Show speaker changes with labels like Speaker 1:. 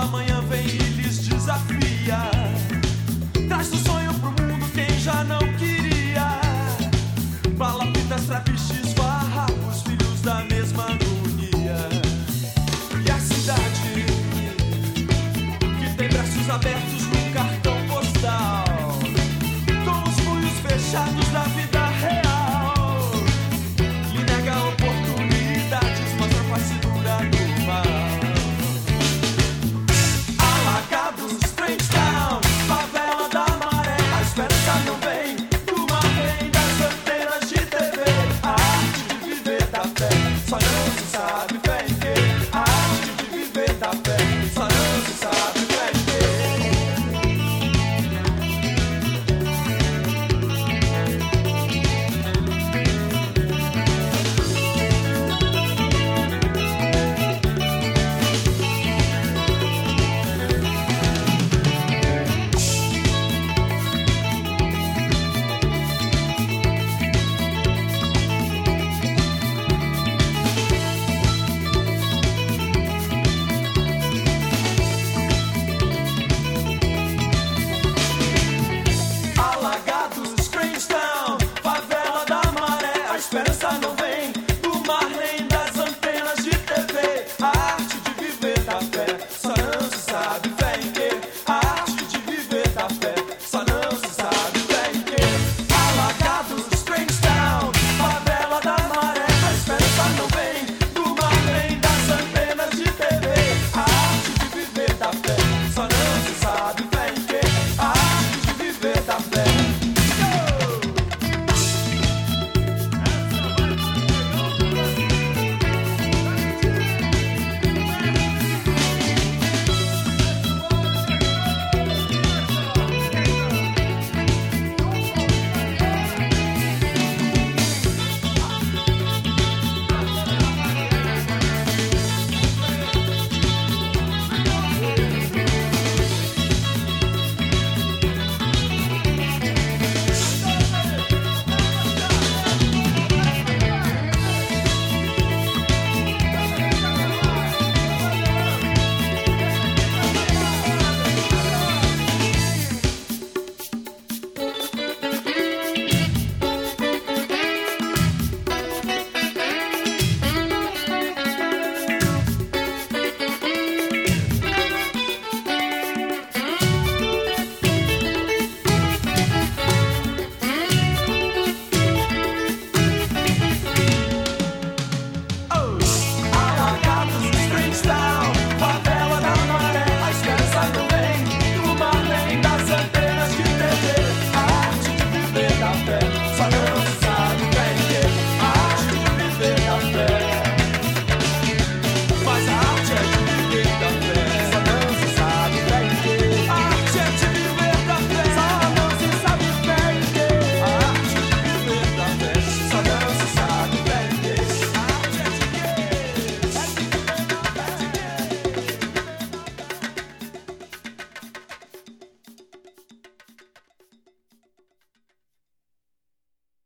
Speaker 1: da manhã vem e lhes desafia. Traz o sonho pro mundo quem já não queria. Balapitas, barra, os filhos da mesa.